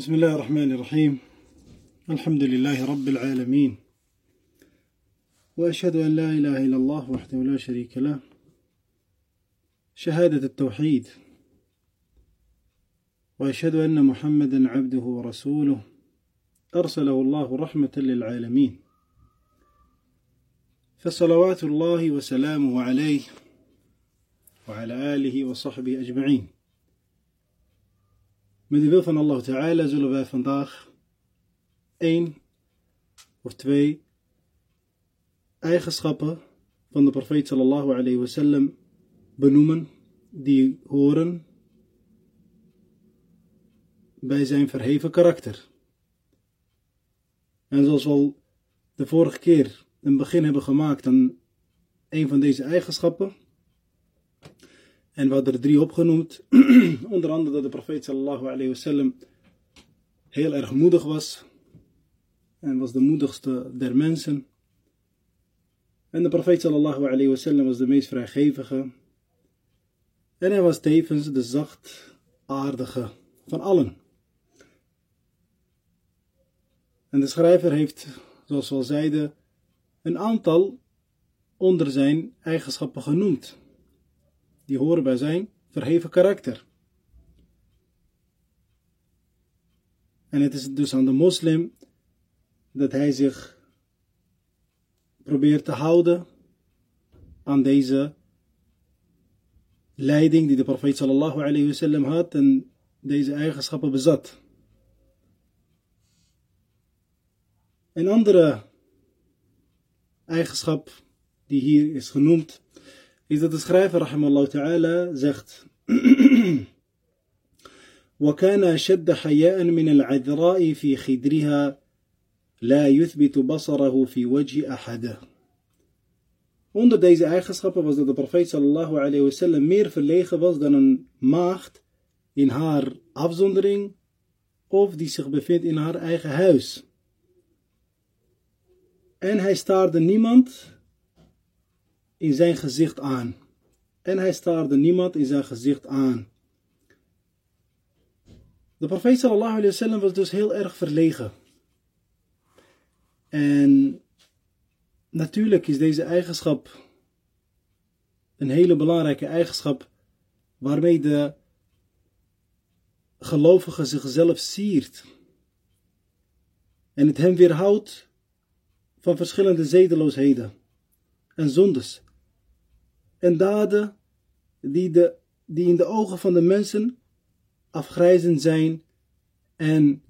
بسم الله الرحمن الرحيم. الحمد لله رب العالمين. وأشهد أن لا إله إلا الله وحده لا شريك له. شهادة التوحيد. وأشهد أن محمدا عبده ورسوله. أرسله الله رحمة للعالمين. فصلوات الله وسلامه عليه وعلى آله وصحبه أجمعين. Met de wil van Allah Ta'ala zullen wij vandaag één of twee eigenschappen van de profeet sallallahu alayhi wasallam benoemen die horen bij zijn verheven karakter. En zoals we al de vorige keer een begin hebben gemaakt aan een van deze eigenschappen, en we hadden er drie opgenoemd. Onder andere dat de profeet sallallahu alayhi heel erg moedig was. En was de moedigste der mensen. En de profeet sallallahu alayhi wasallam was de meest vrijgevige. En hij was tevens de zachtaardige van allen. En de schrijver heeft, zoals we al zeiden, een aantal onder zijn eigenschappen genoemd die horen bij zijn verheven karakter. En het is dus aan de moslim dat hij zich probeert te houden aan deze leiding die de profeet sallallahu had en deze eigenschappen bezat. Een andere eigenschap die hier is genoemd dat de schrijver rahimallahu ta'ala zegt وكان أشد حياء من العذراء في خدرها لا يثبت بصره في وجه أحد Onder deze eigenschappen was dat de profeet sallallahu alayhi wasallam meer verlegen was dan een maagd in haar afzondering of die zich bevindt in haar eigen huis. En hij staarde niemand in zijn gezicht aan. En hij staarde niemand in zijn gezicht aan. De profeet sallallahu alayhi wasallam was dus heel erg verlegen. En natuurlijk is deze eigenschap een hele belangrijke eigenschap waarmee de gelovige zichzelf siert. En het hem weerhoudt van verschillende zedeloosheden en zondes en daden die, de, die in de ogen van de mensen afgrijzend zijn en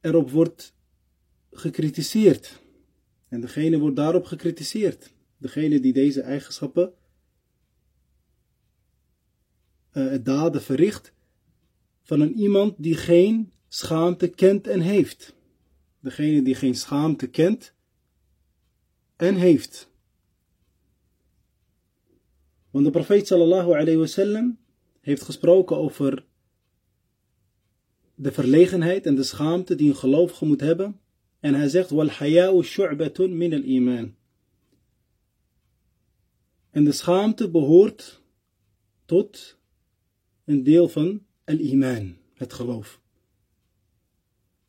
erop wordt gekritiseerd. En degene wordt daarop gekritiseerd. Degene die deze eigenschappen, uh, daden verricht, van een iemand die geen schaamte kent en heeft. Degene die geen schaamte kent en heeft. Want de profeet sallallahu alayhi wasallam heeft gesproken over de verlegenheid en de schaamte die een gelovige moet hebben. En hij zegt, wal haya'u shu'batun min al iman. En de schaamte behoort tot een deel van al-iman, het geloof.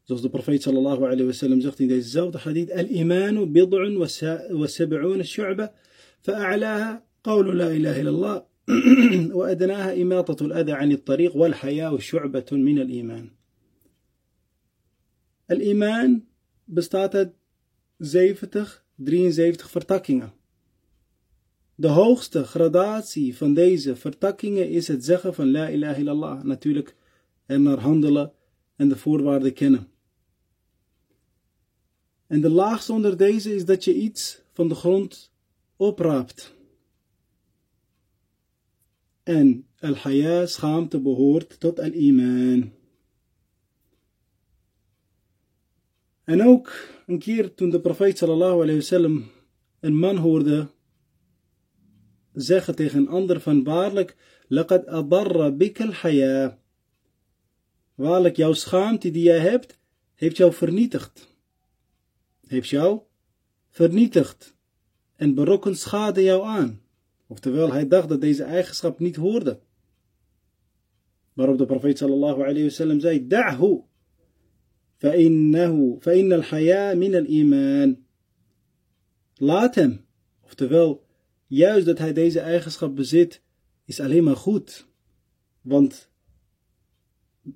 Zoals de profeet sallallahu alayhi wasallam zegt in dezezelfde hadith, al-imanu bid'un wa sab'un shu'ba, fa'a'laha قول لا إله إلا الله وأدناها إماطة الأذى عن الطريق والحياء شعبة من الإيمان الإيمان bestaat uit 70, 73 vertakkingen. De hoogste gradatie van deze vertakkingen is het zeggen van La ilaha illallah. Natuurlijk er naar handelen en de voorwaarden kennen. En de laagste onder deze is dat je iets van de grond opraapt. En al-haya, schaamte, behoort tot al-iman. En ook een keer toen de profeet sallallahu alayhi wasallam een man hoorde zeggen tegen een ander van waarlijk, laqad adarra bika al-haya. Waarlijk, jouw schaamte die jij hebt, heeft jou vernietigd. Heeft jou vernietigd en berokkent schade jou aan. Oftewel, hij dacht dat deze eigenschap niet hoorde. Waarop de profeet sallallahu alayhi wasallam zei, Da'hu, fa'inna al-haya min. Laat hem. Oftewel, juist dat hij deze eigenschap bezit, is alleen maar goed. Want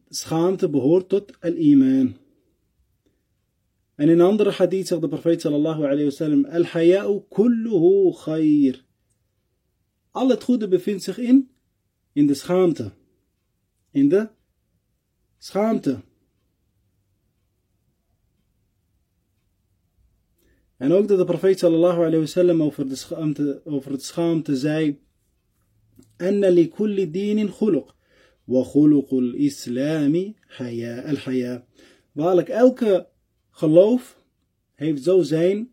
schaamte behoort tot al-iman. En in andere hadith zegt de profeet sallallahu alayhi wasallam, Al-haya'u kulluhu khair. Al het goede bevindt zich in, in de schaamte. In de schaamte. En ook dat de profeet sallallahu alayhi wa sallam over, de schaamte, over het schaamte zei, أن لكل دين خلق وخلق الإسلام حياء الحياء Waarlijk, elke geloof heeft zo zijn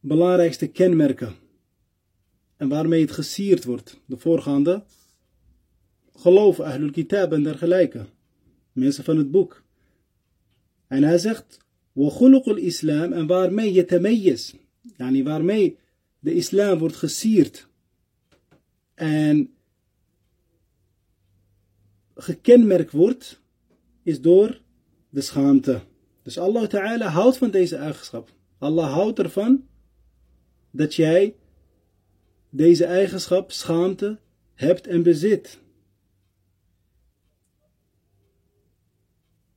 belangrijkste kenmerken. En waarmee het gesierd wordt. De voorgaande geloof, Ahlul Kitab en dergelijke. Mensen van het boek. En hij zegt, وخلق الإسلام en waarmee يتميز يعني waarmee de islam wordt gesierd en gekenmerkt wordt is door de schaamte. Dus Allah Ta'ala houdt van deze eigenschap. Allah houdt ervan dat jij deze eigenschap, schaamte, hebt en bezit.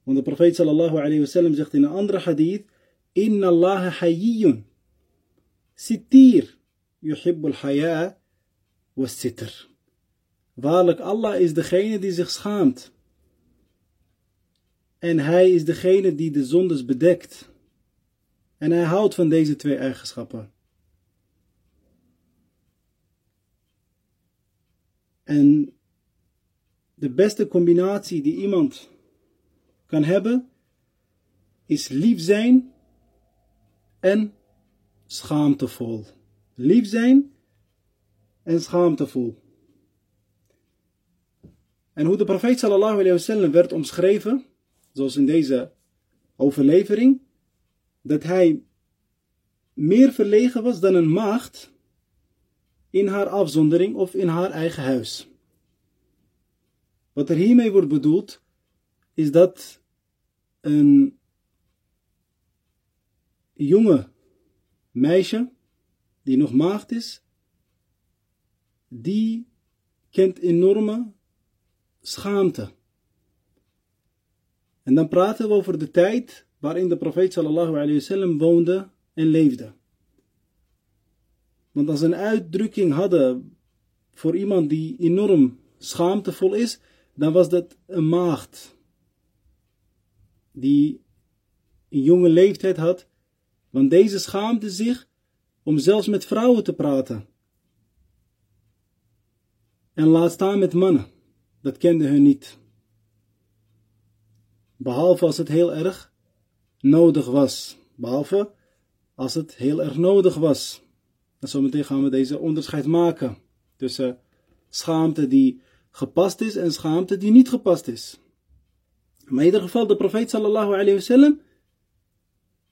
Want de profeet sallallahu alayhi wa sallam zegt in een andere hadith, Inna Allah hayyiyun, sitir, yuhibbul haya was sitr. Waarlijk, Allah is degene die zich schaamt. En hij is degene die de zondes bedekt. En hij houdt van deze twee eigenschappen. En de beste combinatie die iemand kan hebben, is lief zijn en schaamtevol. Lief zijn en schaamtevol. En hoe de profeet sallallahu alayhi wa sallam werd omschreven, zoals in deze overlevering, dat hij meer verlegen was dan een maagd in haar afzondering of in haar eigen huis. Wat er hiermee wordt bedoeld, is dat een jonge meisje, die nog maagd is, die kent enorme schaamte. En dan praten we over de tijd waarin de profeet sallallahu alayhi wasallam woonde en leefde. Want als een uitdrukking hadden voor iemand die enorm schaamtevol is, dan was dat een maagd die een jonge leeftijd had, want deze schaamde zich om zelfs met vrouwen te praten. En laat staan met mannen, dat kende hun niet. Behalve als het heel erg nodig was. Behalve als het heel erg nodig was. En zometeen gaan we deze onderscheid maken tussen schaamte die gepast is en schaamte die niet gepast is. Maar in ieder geval, de profeet sallallahu alayhi wasallam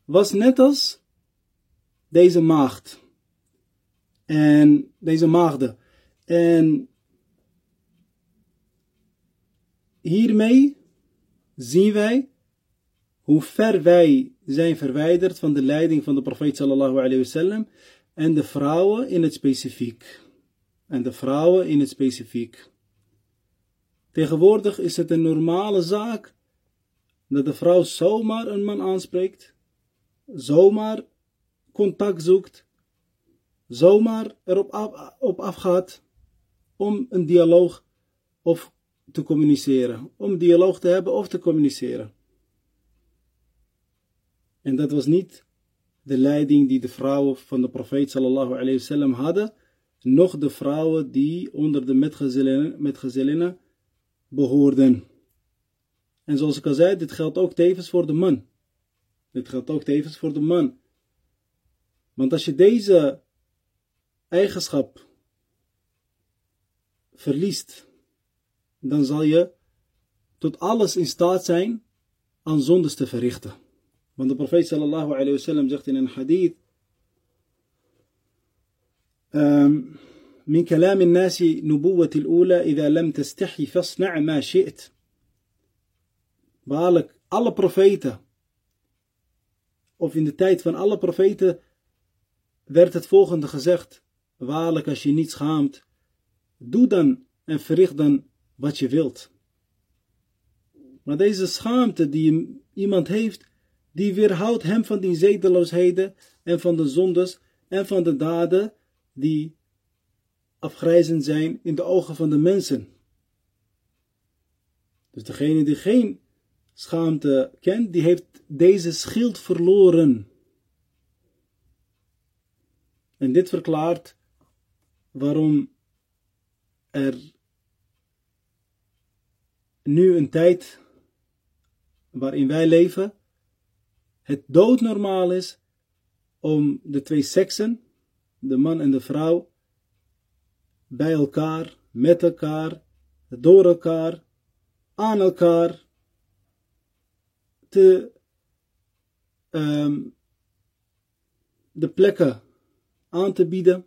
was net als deze maagd. En deze maagden. En hiermee zien wij hoe ver wij zijn verwijderd van de leiding van de profeet sallallahu alayhi wasallam en de vrouwen in het specifiek. En de vrouwen in het specifiek. Tegenwoordig is het een normale zaak dat de vrouw zomaar een man aanspreekt, zomaar contact zoekt, zomaar erop op afgaat om een dialoog of te communiceren, om dialoog te hebben of te communiceren. En dat was niet de leiding die de vrouwen van de profeet sallallahu hadden, nog de vrouwen die onder de metgezellinnen, metgezellinnen behoorden. En zoals ik al zei, dit geldt ook tevens voor de man. Dit geldt ook tevens voor de man. Want als je deze eigenschap verliest, dan zal je tot alles in staat zijn aan zondes te verrichten. Want de profeet sallallahu alayhi wa sallam zegt in een hadith من كلام الناس نبوة الأولى إذا لم تستحي فاصنع ما شئت Waarlijk, alle profeten, of in de tijd van alle profeten, werd het volgende gezegd. Waarlijk, als je niet schaamt, doe dan en verricht dan wat je wilt. Maar deze schaamte die iemand heeft, die weerhoudt hem van die zedeloosheden en van de zondes en van de daden die afgrijzend zijn in de ogen van de mensen. Dus degene die geen schaamte kent, die heeft deze schild verloren. En dit verklaart waarom er nu een tijd waarin wij leven, het doodnormaal is om de twee seksen, de man en de vrouw, bij elkaar, met elkaar, door elkaar, aan elkaar te um, de plekken aan te bieden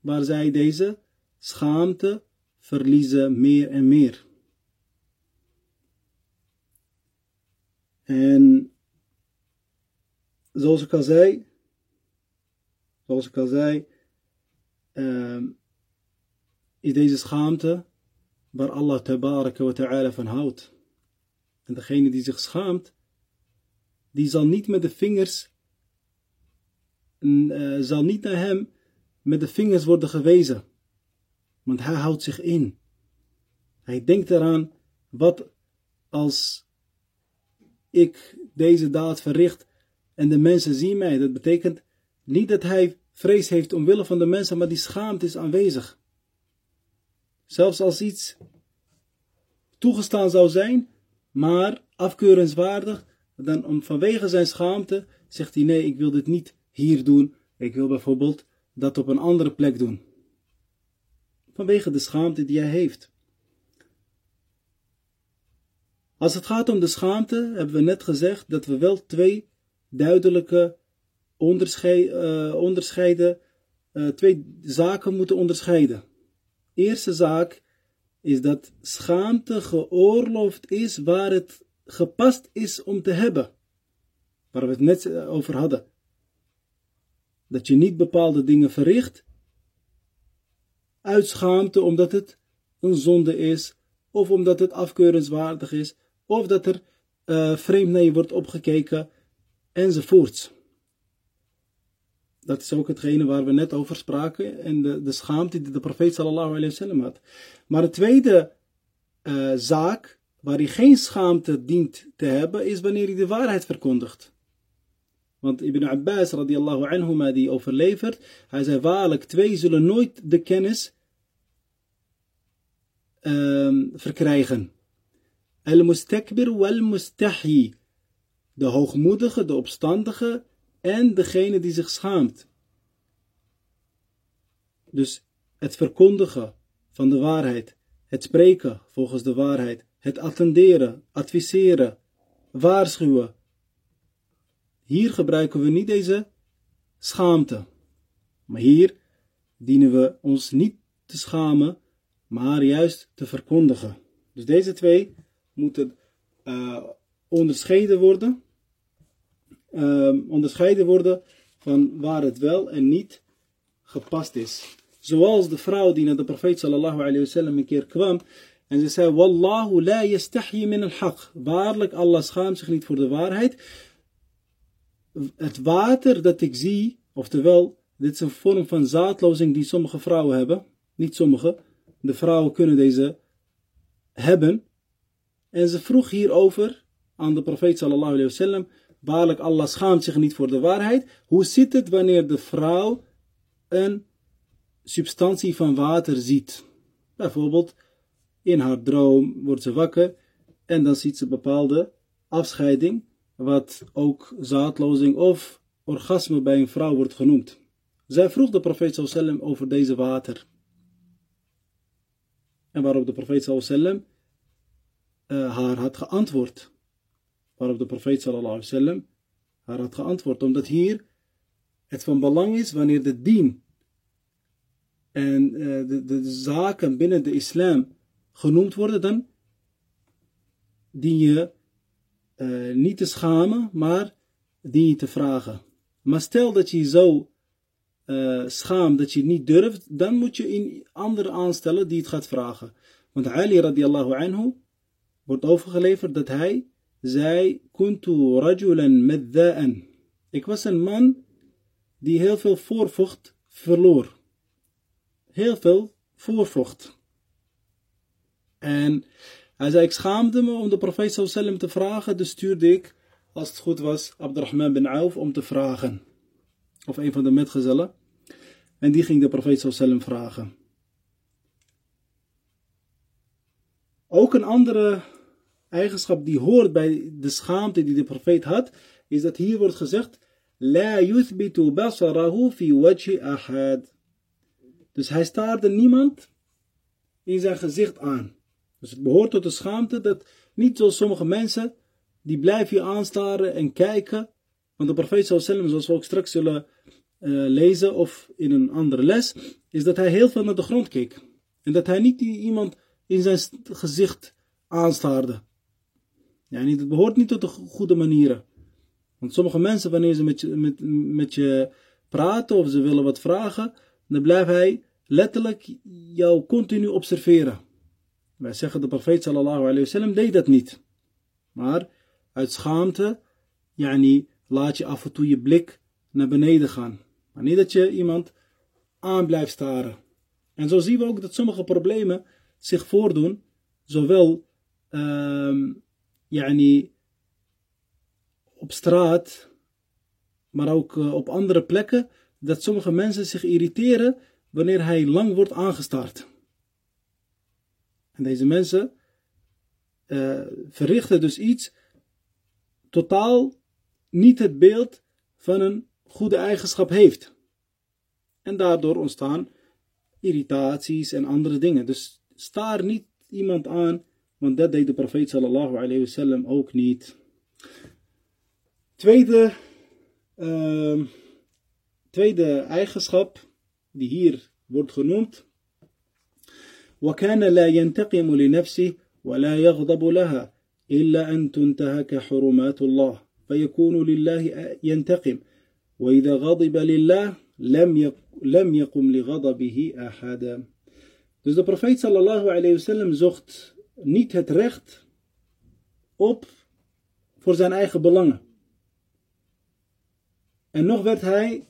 waar zij deze schaamte verliezen meer en meer. En zoals ik al zei, zoals ik al zei, uh, is deze schaamte waar Allah tabaraka wa ta'ala van houdt. En degene die zich schaamt, die zal niet met de vingers, uh, zal niet naar hem met de vingers worden gewezen. Want hij houdt zich in. Hij denkt eraan, wat als ik deze daad verricht en de mensen zien mij. Dat betekent niet dat hij vrees heeft omwille van de mensen, maar die schaamte is aanwezig. Zelfs als iets toegestaan zou zijn, maar afkeurenswaardig, dan om, vanwege zijn schaamte zegt hij nee, ik wil dit niet hier doen. Ik wil bijvoorbeeld dat op een andere plek doen. Vanwege de schaamte die hij heeft. Als het gaat om de schaamte, hebben we net gezegd dat we wel twee duidelijke onderscheid, onderscheiden, uh, twee zaken moeten onderscheiden. Eerste zaak is dat schaamte geoorloofd is waar het gepast is om te hebben. Waar we het net over hadden. Dat je niet bepaalde dingen verricht uit schaamte omdat het een zonde is, of omdat het afkeurenswaardig is, of dat er vreemd naar je wordt opgekeken, enzovoorts. Dat is ook hetgene waar we net over spraken en de, de schaamte die de profeet sallallahu alayhi wasallam had. Maar de tweede uh, zaak waar hij geen schaamte dient te hebben, is wanneer hij de waarheid verkondigt. Want Ibn Abbas radiallahu anhuma die overlevert, hij zei waarlijk, twee zullen nooit de kennis uh, verkrijgen. Al-mustakbir wal-mustahi. De hoogmoedige, de opstandige en degene die zich schaamt. Dus het verkondigen van de waarheid, het spreken volgens de waarheid, het attenderen, adviseren, waarschuwen. Hier gebruiken we niet deze schaamte. Maar hier dienen we ons niet te schamen, maar juist te verkondigen. Dus deze twee moeten uh, onderscheiden worden. Uh, onderscheiden worden van waar het wel en niet gepast is. Zoals de vrouw die naar de profeet sallallahu alayhi wasallam een keer kwam en ze zei, Wallahu la yastahi min al-haq. Waarlijk, Allah schaamt zich niet voor de waarheid. Het water dat ik zie, oftewel, dit is een vorm van zaadlozing die sommige vrouwen hebben. Niet sommige. De vrouwen kunnen deze hebben. En ze vroeg hierover aan de profeet sallallahu alayhi wasallam. Waarlijk, Allah schaamt zich niet voor de waarheid. Hoe zit het wanneer de vrouw een substantie van water ziet? Bijvoorbeeld, in haar droom wordt ze wakker en dan ziet ze bepaalde afscheiding, wat ook zaadlozing of orgasme bij een vrouw wordt genoemd. Zij vroeg de profeet sallam over deze water. En waarop de profeet sallam uh, haar had geantwoord. Waarop de profeet sallallahu haar had geantwoord. Omdat hier het van belang is wanneer de dien en uh, de, de, zaken binnen de islam genoemd worden, dan dien je uh, niet te schamen, maar die te vragen. Maar stel dat je zo uh, schaamt dat je niet durft, dan moet je een ander aanstellen die het gaat vragen. Want Ali radiallahu anhu wordt overgeleverd dat hij zei, kuntu rajulan medda'an. Ik was een man die heel veel voorvocht verloor. Heel veel voorvocht. En hij zei, ik schaamde me om de profeet sallam te vragen, dus stuurde ik, als het goed was, Abdurrahman bin Auf om te vragen. Of een van de metgezellen. En die ging de profeet sallam vragen. Ook een andere eigenschap die hoort bij de schaamte die de profeet had, is dat hier wordt gezegd, La yuthbitu basarahu fi wajhi ahad. Dus hij staarde niemand in zijn gezicht aan. Dus het behoort tot de schaamte dat niet zoals sommige mensen, die blijven je aanstaren en kijken. Want de profeet sallam, zoals we ook straks zullen uh, lezen of in een andere les, is dat hij heel veel naar de grond keek. En dat hij niet iemand in zijn gezicht aanstaarde. Ja, niet, het behoort niet tot de goede manieren. Want sommige mensen, wanneer ze met je, met, met je praten of ze willen wat vragen, dan blijft hij letterlijk jou continu observeren. Wij zeggen de profeet sallallahu alayhi wasallam deed dat niet. Maar uit schaamte, yani, laat je af en toe je blik naar beneden gaan. Maar niet dat je iemand aan blijft staren. En zo zien we ook dat sommige problemen zich voordoen, zowel um, yani, op straat, maar ook uh, op andere plekken, dat sommige mensen zich irriteren wanneer hij lang wordt aangestart. En deze mensen uh, verrichten dus iets totaal niet het beeld van een goede eigenschap heeft. En daardoor ontstaan irritaties en andere dingen. Dus staar niet iemand aan, want dat deed de profeet sallallahu alayhi wasallam ook niet. Tweede, uh, tweede eigenschap die hier wordt genoemd. وكان لا ينتقم لنفسه ولا يغضب لها إلا أن تنتهك حرمات الله فيكون لله ينتقم وإذا غضب لله لم لم يقم لغضبه أحدا Dus de profeet sallallahu alayhi wasallam zocht niet het recht op voor zijn eigen belangen. En nog werd hij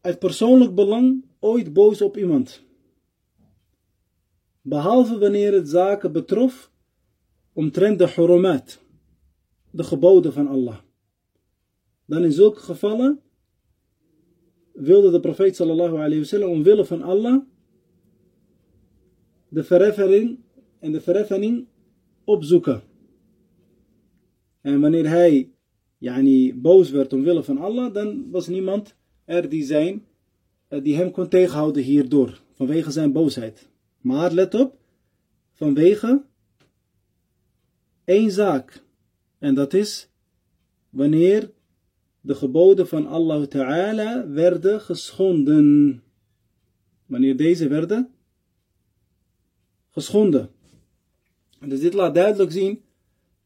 uit persoonlijk belang ooit boos op iemand. Behalve wanneer het zaken betrof omtrent de hurumat, de geboden van Allah. Dan in zulke gevallen wilde de profeet sallallahu alayhi wasallam omwille van Allah de verheffing en de verheffing opzoeken. En wanneer hij yani, boos werd omwille van Allah, dan was niemand er die, zijn, eh, die hem kon tegenhouden hierdoor, vanwege zijn boosheid. Maar let op, vanwege één zaak. En dat is wanneer de geboden van Allah Ta'ala werden geschonden. Wanneer deze werden geschonden. Dus dit laat duidelijk zien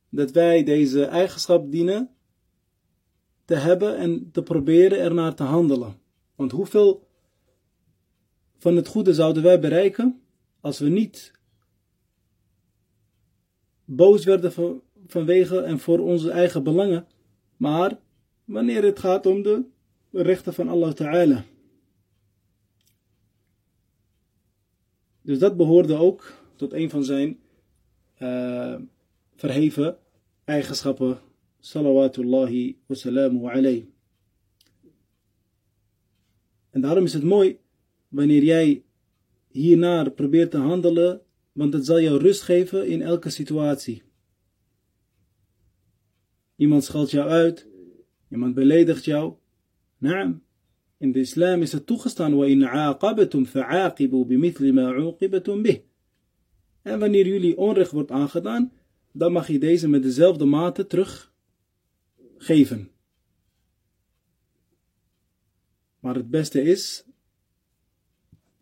dat wij deze eigenschap dienen te hebben en te proberen ernaar te handelen. Want hoeveel van het goede zouden wij bereiken als we niet boos werden vanwege en voor onze eigen belangen, maar wanneer het gaat om de rechten van Allah Ta'ala. Dus dat behoorde ook tot een van zijn uh, verheven eigenschappen. Salawatullahi wa salamu alayhi. En daarom is het mooi wanneer jij hiernaar probeert te handelen, want het zal jou rust geven in elke situatie. Iemand scheldt jou uit, iemand beledigt jou. Naam. In de islam is het toegestaan, in aaqabatum fa'aqibu bimithli ma uqibatum bih. En wanneer jullie onrecht wordt aangedaan, dan mag je deze met dezelfde mate teruggeven. Maar het beste is,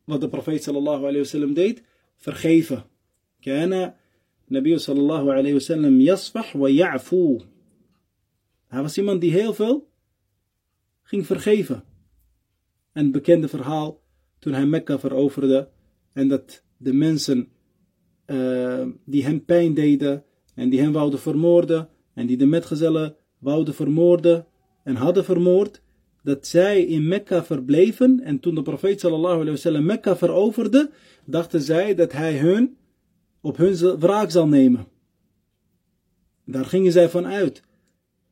wat de profeet sallallahu alayhi wasallam deed, vergeven. Kana Nabi sallallahu alayhi wasallam yasfah wa ya'fu. Hij was iemand die heel veel ging vergeven. En het bekende verhaal toen hij Mekka veroverde en dat de mensen uh, die hem pijn deden en die hem wouden vermoorden en die de metgezellen wouden vermoorden en hadden vermoord, dat zij in Mekka verbleven en toen de profeet sallallahu alayhi wasallam Mekka veroverde, dachten zij dat hij hun op hun wraak zal nemen. Daar gingen zij van uit.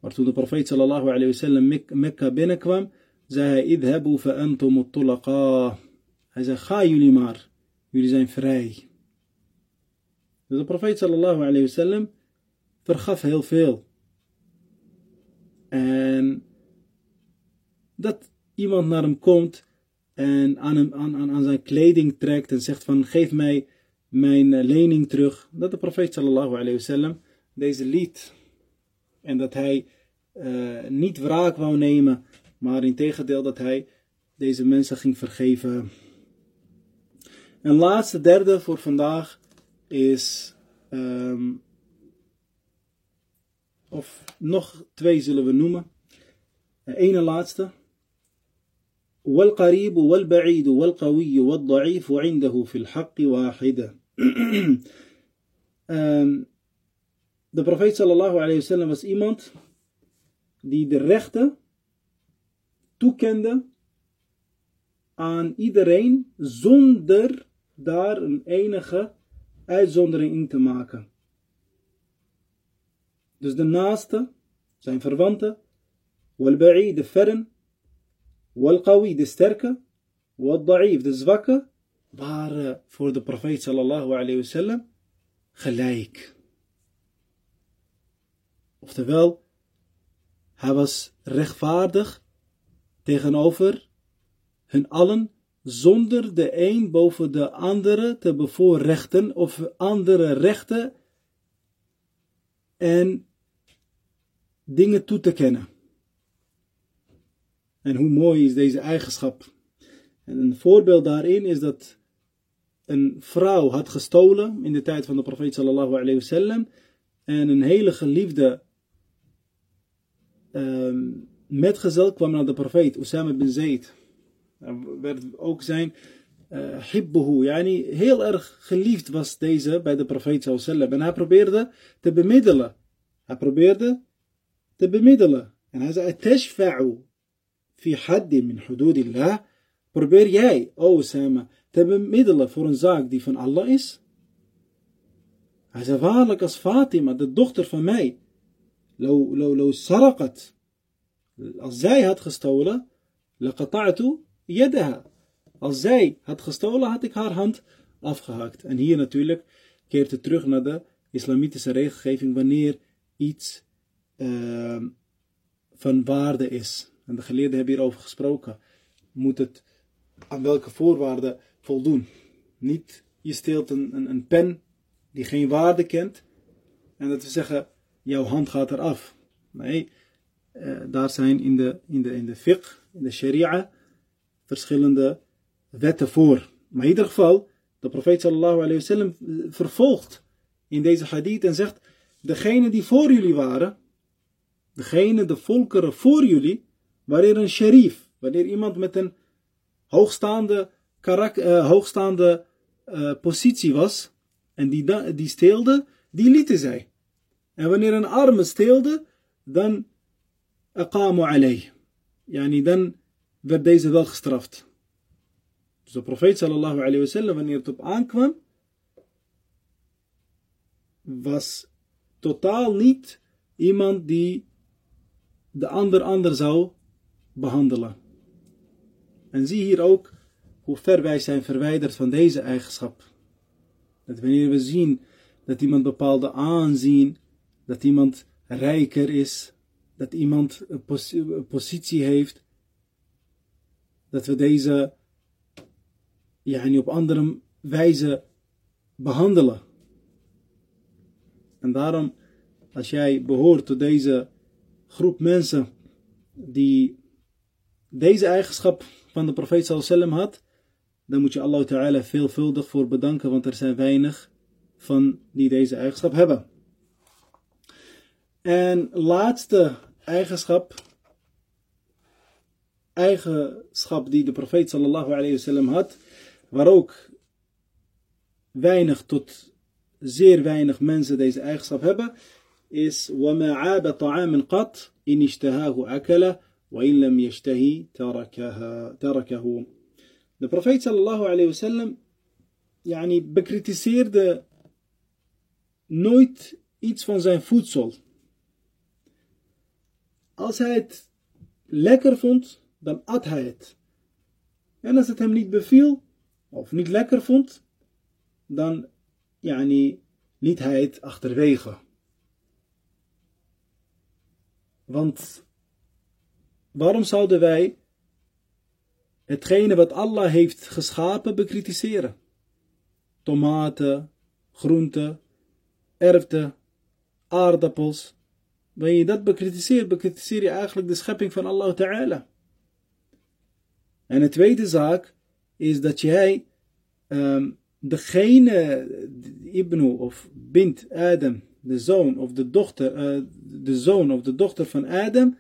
Maar toen de profeet sallallahu alayhi wasallam Mekka binnenkwam, zei hij, idhabu fa antum Hij zei, ga jullie maar, jullie zijn vrij. Dus de profeet sallallahu alayhi wasallam vergaf heel veel. En dat iemand naar hem komt en aan, hem, aan, aan, aan zijn kleding trekt en zegt van geef mij mijn eh, lening terug. Dat de profeet sallallahu alayhi wasallam deze liet. En dat hij uh, niet wraak wou nemen, maar in tegendeel dat hij deze mensen ging vergeven. En laatste, derde voor vandaag is, um, of nog twee zullen we noemen. De ene laatste. والقريب والبعيد والقوي والضعيف عنده في الحق واحدة de profeet sallallahu alayhi wasallam was iemand die de rechten toekende aan iedereen zonder daar een enige uitzondering in te maken. Dus de naaste, zijn verwanten, wal-ba'i, de verren, wal-qawi, de sterke, wal-da'if, de zwakke, waren voor de profeet sallallahu alayhi wasallam gelijk. Oftewel, hij was rechtvaardig tegenover hun allen, zonder de een boven de andere te bevoorrechten of andere rechten en dingen toe te kennen. En hoe mooi is deze eigenschap. En een voorbeeld daarin is dat een vrouw had gestolen in de tijd van de profeet sallallahu alayhi wasallam en een hele geliefde um, metgezel kwam naar de profeet Usama bin Zaid. Er werd ook zijn uh, hibbuhu, yani heel erg geliefd was deze bij de profeet wasallam en hij probeerde te bemiddelen. Hij probeerde te bemiddelen. En hij zei, tashfa'u fi haddi min hududillah. Probeer jij, o Usama, te bemiddelen voor een zaak die van Allah is? Hij zei waarlijk als Fatima, de dochter van mij, lo, lo sarakat, als zij had gestolen, yadaha. Als zij had gestolen, had ik haar hand afgehakt. En hier natuurlijk keert het terug naar de islamitische regelgeving wanneer iets uh, van waarde is. En de geleerden hebben hierover gesproken. Moet het aan welke voorwaarden voldoen. Niet je steelt een, een, een pen die geen waarde kent en dat we zeggen jouw hand gaat eraf. Nee, eh, daar zijn in de, in, de, in de fiqh, in de sharia, verschillende wetten voor. Maar in ieder geval, de profeet sallallahu alayhi wasallam vervolgt in deze hadith en zegt, degene die voor jullie waren, degene, de volkeren voor jullie, wanneer een sharif, wanneer iemand met een hoogstaande karak, uh, hoogstaande uh, positie was en die, die steelde, die lieten zij. En wanneer een arme steelde, dan aqamu alayh. Yani dan werd deze wel gestraft. Dus de profeet sallallahu alayhi wasallam, wanneer het op aankwam, was totaal niet iemand die de ander ander zou behandelen. En zie hier ook hoe ver wij zijn verwijderd van deze eigenschap. Dat wanneer we zien dat iemand bepaalde aanzien, dat iemand rijker is, dat iemand een, positie heeft, dat we deze ja, niet op andere wijze behandelen. En daarom, als jij behoort tot deze groep mensen die deze eigenschap van de profeet sallam had, dan moet je Allah Ta'ala veelvuldig voor bedanken, want er zijn weinig van die deze eigenschap hebben. En laatste eigenschap, eigenschap die de profeet sallallahu alayhi wasallam had, waar ook weinig tot zeer weinig mensen deze eigenschap hebben, is وَمَا عَابَ طَعَامٍ قَطْ إِنِ اشْتَهَاهُ أَكَلَ وَإِن لَمْ يَشْتَهِ تَرَكَهُ De profeet sallallahu alayhi wasallam yani, bekritiseerde nooit iets van zijn voedsel. Als hij het lekker vond, dan at hij het. En als het hem niet beviel, of niet lekker vond, dan yani, liet hij het achterwege. Want waarom zouden wij hetgene wat Allah heeft geschapen bekritiseren? Tomaten, groenten, erften, aardappels. Wanneer je dat bekritiseert, bekritiseer je eigenlijk de schepping van Allah Ta'ala. En de tweede zaak is dat jij um, degene, Ibnu of Bint Adam, de zoon of de dochter, uh, de zoon of de dochter van Adam,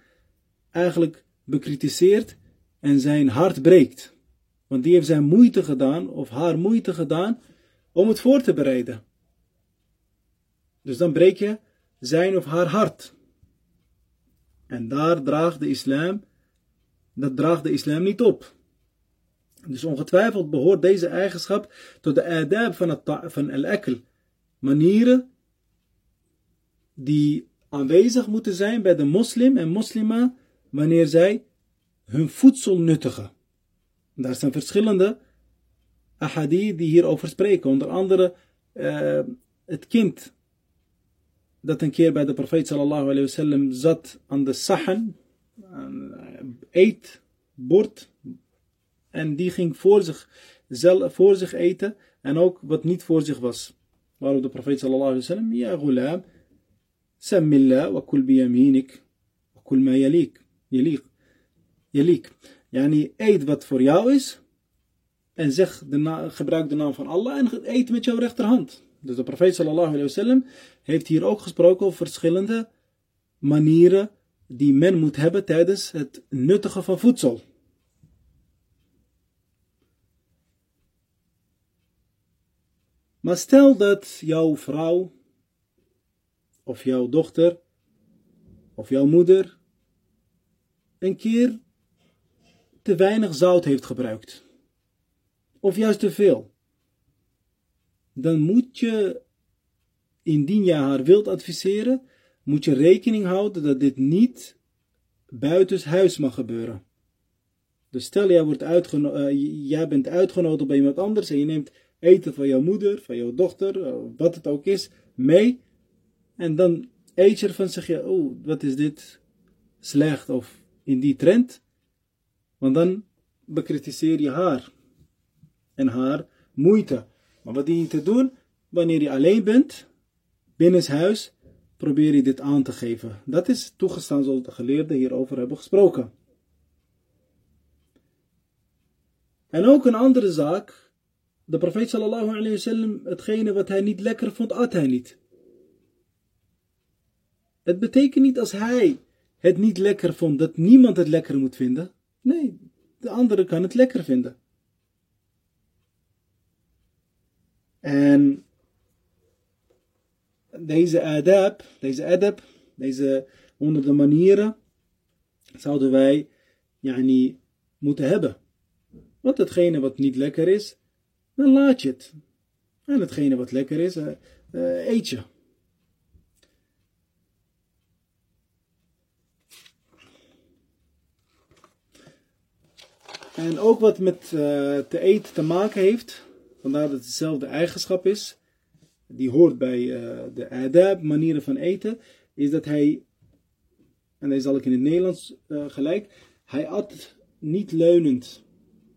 eigenlijk bekritiseert en zijn hart breekt. Want die heeft zijn moeite gedaan, of haar moeite gedaan, om het voor te bereiden. Dus dan breek je zijn of haar hart. En daar draagt de islam, dat draagt de islam niet op. Dus ongetwijfeld behoort deze eigenschap tot de adab van, het, van al-akl. Manieren die aanwezig moeten zijn bij de moslim en moslima wanneer zij hun voedsel nuttigen. Daar zijn verschillende ahadith die hierover spreken. Onder andere uh, het kind dat een keer bij de profeet sallallahu alayhi wasallam zat aan de sahan, eetbord, en die ging voor zich, zelf, voor zich eten en ook wat niet voor zich was. Waarop de profeet sallallahu alayhi wasallam, ja ghulam, sammillah wa kul biyaminik wa kul ma yalik, yalik, yalik. Yani eet wat voor jou is en zeg de gebruik de naam van Allah en eet met jouw rechterhand. Dus de profeet sallallahu alayhi wasallam heeft hier ook gesproken over verschillende manieren die men moet hebben tijdens het nuttigen van voedsel. Maar stel dat jouw vrouw of jouw dochter of jouw moeder een keer te weinig zout heeft gebruikt. Of juist te veel. Dan moet je, indien je haar wilt adviseren, moet je rekening houden dat dit niet buitenshuis mag gebeuren. Dus stel jij, wordt uh, jij bent uitgenodigd bij iemand anders en je neemt eten van jouw moeder, van jouw dochter, wat het ook is, mee. En dan eet je ervan, zeg je, oh, wat is dit slecht of in die trend. Want dan bekritiseer je haar en haar moeite. Maar wat je te doen? Wanneer je alleen bent, binnenshuis, probeer je dit aan te geven. Dat is toegestaan zoals de geleerden hierover hebben gesproken. En ook een andere zaak de profeet sallallahu alayhi wasallam, hetgene wat hij niet lekker vond, at hij niet. Het betekent niet als hij het niet lekker vond, dat niemand het lekker moet vinden. Nee, de andere kan het lekker vinden. En deze adab, deze adab, deze honderden manieren, zouden wij yani, moeten hebben. Want hetgene wat niet lekker is, dan laat je het. En hetgene wat lekker is, uh, eet je. En ook wat met uh, te eten te maken heeft, vandaar dat het dezelfde eigenschap is, die hoort bij de adab, manieren van eten, is dat hij, en deze zal ik in het Nederlands gelijk, hij at niet leunend.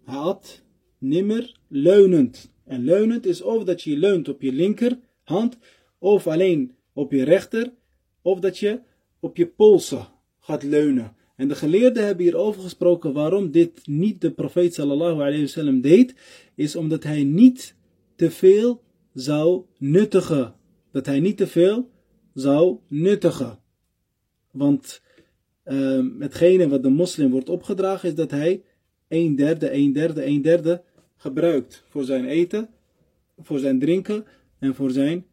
Hij at nimmer leunend. En leunend is of dat je leunt op je linkerhand, of alleen op je rechter, of dat je op je polsen gaat leunen. En de geleerden hebben hierover gesproken waarom dit niet de profeet sallallahu alayhi wasallam deed, is omdat hij niet te veel zou nuttigen. Dat hij niet te veel zou nuttigen. Want uh, hetgene wat de moslim wordt opgedragen is dat hij een derde, een derde, een derde gebruikt voor zijn eten, voor zijn drinken en voor zijn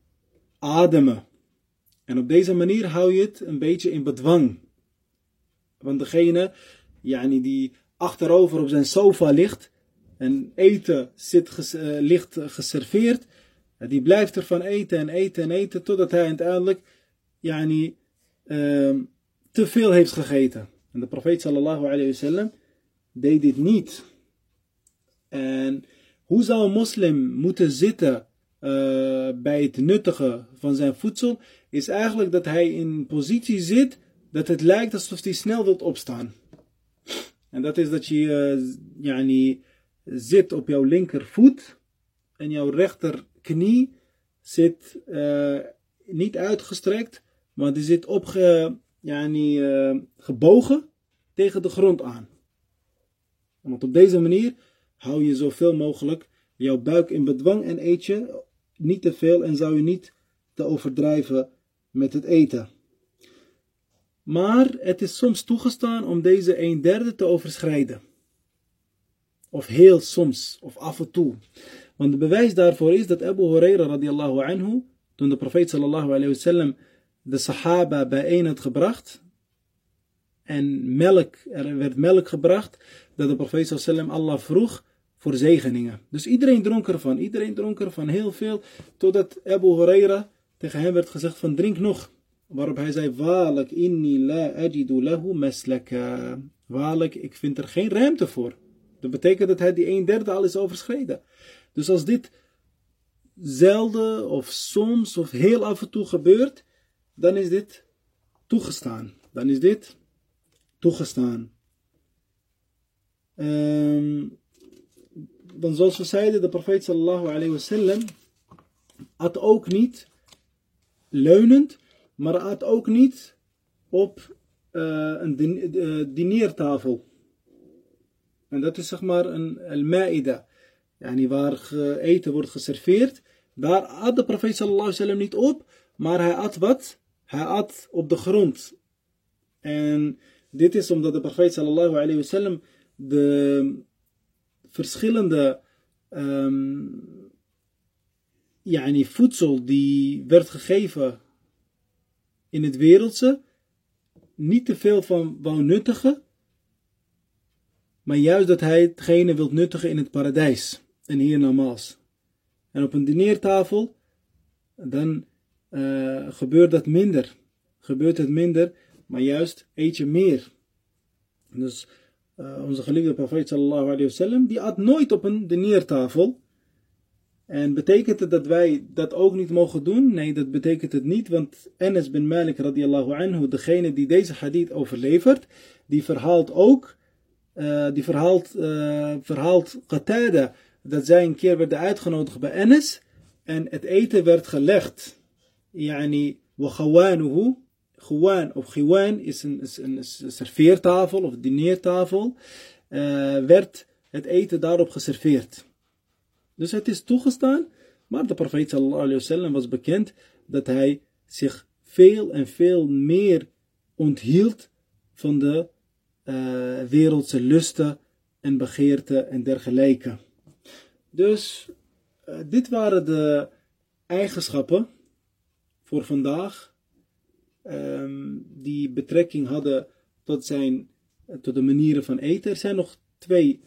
ademen. En op deze manier hou je het een beetje in bedwang. Want degene yani die achterover op zijn sofa ligt en eten zit ges, uh, ligt geserveerd, die blijft ervan eten en eten en eten totdat hij uiteindelijk yani, uh, te veel heeft gegeten. En de profeet sallallahu alayhi wasallam deed dit niet. En hoe zou een moslim moeten zitten uh, bij het nuttigen van zijn voedsel? Is eigenlijk dat hij in een positie zit dat het lijkt alsof hij snel wilt opstaan. En dat is dat je uh, yani, zit op jouw linkervoet en jouw rechterknie zit uh, niet uitgestrekt, maar die zit opge, yani, gebogen tegen de grond aan. Want op deze manier hou je zoveel mogelijk jouw buik in bedwang en eet je niet te veel en zou je niet te overdrijven met het eten. Maar het is soms toegestaan om deze een derde te overschrijden. Of heel soms, of af en toe. Want de bewijs daarvoor is dat Abu Huraira radiallahu anhu, toen de profeet sallallahu alayhi wasallam de sahaba bijeen had gebracht, en melk, er werd melk gebracht, dat de profeet sallam Allah vroeg voor zegeningen. Dus iedereen dronk ervan, iedereen dronk ervan heel veel, totdat Abu Huraira tegen hem werd gezegd van drink nog. Waarop hij zei, waarlijk, inni la ajidu lahu maslaka. Waarlijk, ik vind er geen ruimte voor. Dat betekent dat hij die een derde al is overschreden. Dus als dit zelden of soms of heel af en toe gebeurt, dan is dit toegestaan. Dan is dit toegestaan. Um, want zoals we zeiden, de profeet sallallahu alayhi wasallam had ook niet leunend, maar had ook niet op uh, een din uh, dineertafel. En dat is zeg maar een al-ma'ida, yani waar eten wordt geserveerd. Daar had de profeet sallallahu alayhi wasallam niet op, maar hij at wat? Hij at op de grond. En dit is omdat de profeet sallallahu alayhi wasallam de verschillende um, yani voedsel die werd gegeven in het wereldse niet te veel van wou nuttigen, maar juist dat hij hetgene wilt nuttigen in het paradijs en hier namaals. En op een dineertafel, dan uh, gebeurt dat minder. Gebeurt het minder maar juist eet je meer. Dus uh, onze geliefde profeet sallallahu alayhi wasallam, die at nooit op een dineertafel. En betekent het dat wij dat ook niet mogen doen? Nee, dat betekent het niet, want Anas bin Malik radiallahu anhu, degene die deze hadith overlevert, die verhaalt ook, uh, die verhaalt, uh, verhaalt Qatada, dat zij een keer werden uitgenodigd bij Anas, en het eten werd gelegd. Yani, wa Gewoon of Gewoon is een, een, serveertafel of dineertafel. Uh, werd het eten daarop geserveerd. Dus het is toegestaan, maar de profeet sallallahu alayhi was bekend dat hij zich veel en veel meer onthield van de uh, wereldse lusten en begeerten en dergelijke. Dus uh, dit waren de eigenschappen voor vandaag um, die betrekking hadden tot, zijn, tot de manieren van eten. Er zijn nog twee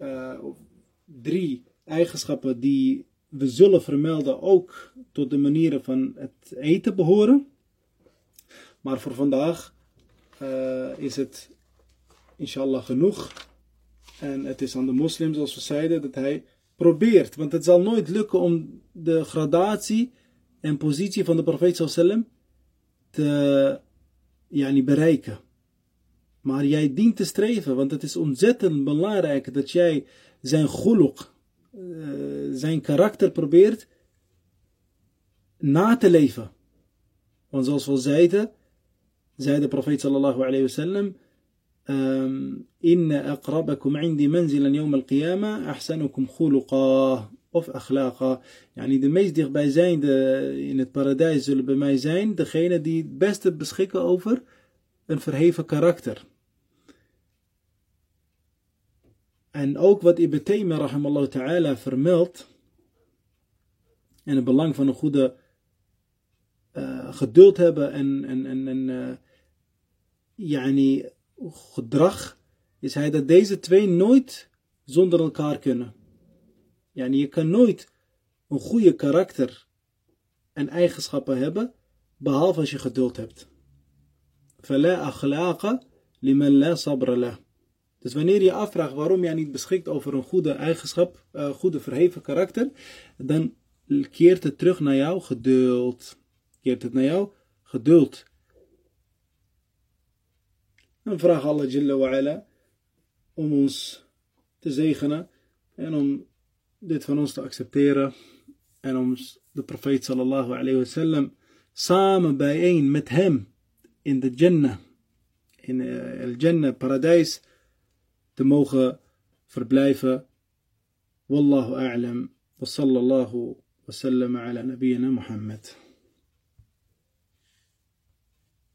uh, of drie eigenschappen die we zullen vermelden ook tot de manieren van het eten behoren. Maar voor vandaag uh, is het inshallah genoeg. En het is aan de moslim, zoals we zeiden, dat hij probeert. Want het zal nooit lukken om de gradatie en positie van de profeet sallam te yani, bereiken. Maar jij dient te streven, want het is ontzettend belangrijk dat jij zijn geluk, uh, zijn karakter probeert na te leven. Want zoals we al zeiden, zei de profeet sallallahu alayhi wasallam, إن أقربكم عندي منزلا يوم القيامة أحسنكم خلقا of akhlaqa. Yani de meest dichtbijzijnde in het paradijs zullen bij mij zijn degene die het beste beschikken over een verheven karakter. En ook wat Ibn Taymiyyah rahimallahu ta'ala vermeldt en het belang van een goede uh, geduld hebben en, en, en, en uh, yani, gedrag, is hij dat deze twee nooit zonder elkaar kunnen. Yani, je kan nooit een goede karakter en eigenschappen hebben, behalve als je geduld hebt. فلا أخلاق لمن لا صبر له. Dus wanneer je afvraagt waarom jij niet beschikt over een goede eigenschap, uh, goede verheven karakter, dan keert het terug naar jou geduld. Keert het naar jou geduld. En vraag Allah Jalla wa ala om ons te zegenen en om dit van ons te accepteren en om de profeet sallallahu alayhi wa sallam samen bijeen met hem in de Jannah, in el Jannah, paradijs, te mogen verblijven. Wallahu a'lam. Wa sallallahu wa sallam ala nabiyyina Muhammad.